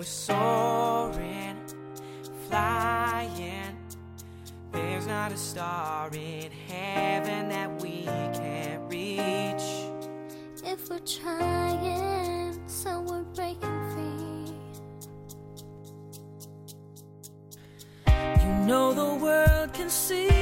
We're soaring, flying. There's not a star in heaven that we can't reach. If we're trying, so we're breaking free. You know the world can see